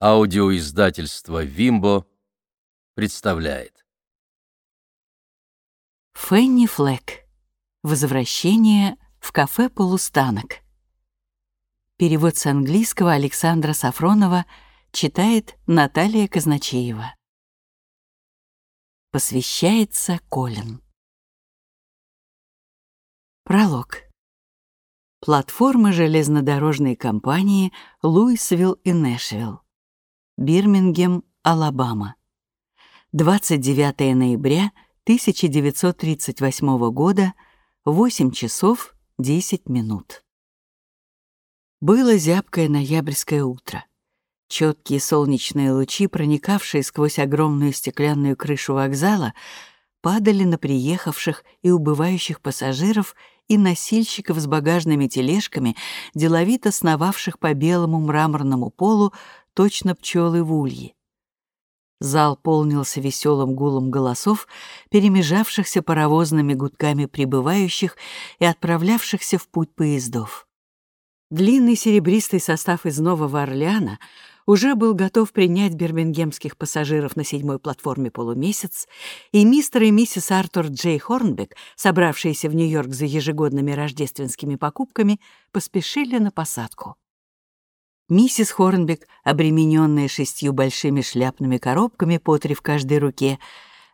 Аудиоиздательство «Вимбо» представляет. Фенни Флэк. Возвращение в кафе «Полустанок». Перевод с английского Александра Сафронова читает Наталья Казначеева. Посвящается Колин. Пролог. Платформа железнодорожной компании Луисвилл и Нэшвилл. Бирмингем, Алабама. 29 ноября 1938 года, 8 часов 10 минут. Было зябкое ноябрьское утро. Четкие солнечные лучи, проникавшие сквозь огромную стеклянную крышу вокзала, падали на приехавших и убывающих пассажиров и носильщиков с багажными тележками, деловито сновавших по белому мраморному полу точно пчелы в улье. Зал полнился веселым гулом голосов, перемежавшихся паровозными гудками прибывающих и отправлявшихся в путь поездов. Длинный серебристый состав из Нового Орлеана уже был готов принять бирмингемских пассажиров на седьмой платформе «Полумесяц», и мистер и миссис Артур Джей Хорнбек, собравшиеся в Нью-Йорк за ежегодными рождественскими покупками, поспешили на посадку. Миссис Хорнбек, обремененная шестью большими шляпными коробками по три в каждой руке,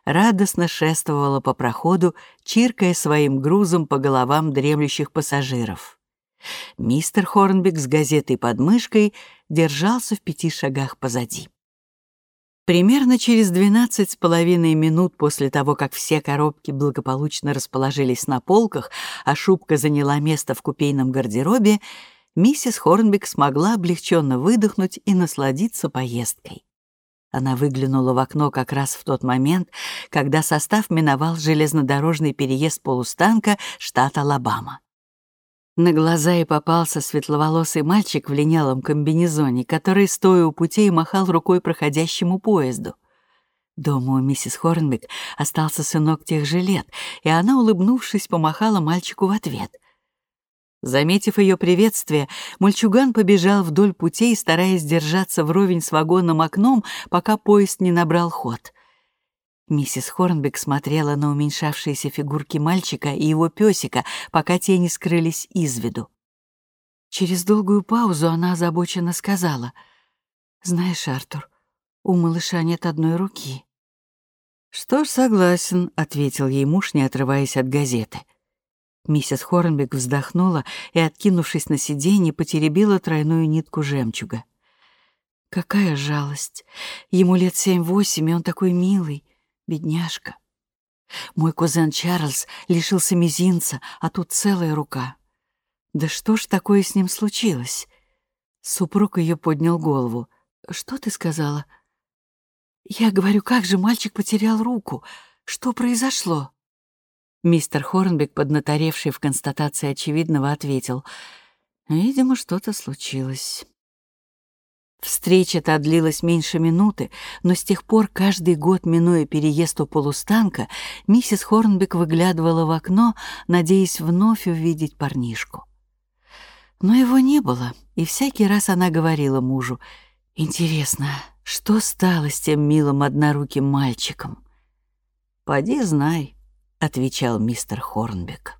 радостно шествовала по проходу, чиркая своим грузом по головам дремлющих пассажиров. Мистер Хорнбек с газетой под мышкой держался в пяти шагах позади. Примерно через двенадцать с половиной минут после того, как все коробки благополучно расположились на полках, а шубка заняла место в купейном гардеробе, миссис Хорнбек смогла облегченно выдохнуть и насладиться поездкой. Она выглянула в окно как раз в тот момент, когда состав миновал железнодорожный переезд полустанка штата Алабама. На глаза ей попался светловолосый мальчик в линялом комбинезоне, который, стоя у путей, махал рукой проходящему поезду. Дома у миссис Хорнбек остался сынок тех же лет, и она, улыбнувшись, помахала мальчику в ответ — Заметив ее приветствие, мальчуган побежал вдоль путей, стараясь держаться вровень с вагонным окном, пока поезд не набрал ход. Миссис Хорнбек смотрела на уменьшавшиеся фигурки мальчика и его песика, пока те не скрылись из виду. Через долгую паузу она озабоченно сказала, «Знаешь, Артур, у малыша нет одной руки». «Что ж, согласен», — ответил ей муж, не отрываясь от газеты. Миссис Хорнбек вздохнула и, откинувшись на сиденье, потеребила тройную нитку жемчуга. Какая жалость! Ему лет семь-восемь, и он такой милый, бедняжка. Мой кузен Чарльз лишился мизинца, а тут целая рука. Да что ж такое с ним случилось? Супруг ее поднял голову. «Что ты сказала?» «Я говорю, как же мальчик потерял руку? Что произошло?» Мистер Хорнбек, поднаторевший в констатации очевидного, ответил, «Видимо, что-то случилось». Встреча-то длилась меньше минуты, но с тех пор каждый год, минуя переезд у полустанка, миссис Хорнбек выглядывала в окно, надеясь вновь увидеть парнишку. Но его не было, и всякий раз она говорила мужу, «Интересно, что стало с тем милым одноруким мальчиком?» «Поди знай», — отвечал мистер Хорнбек.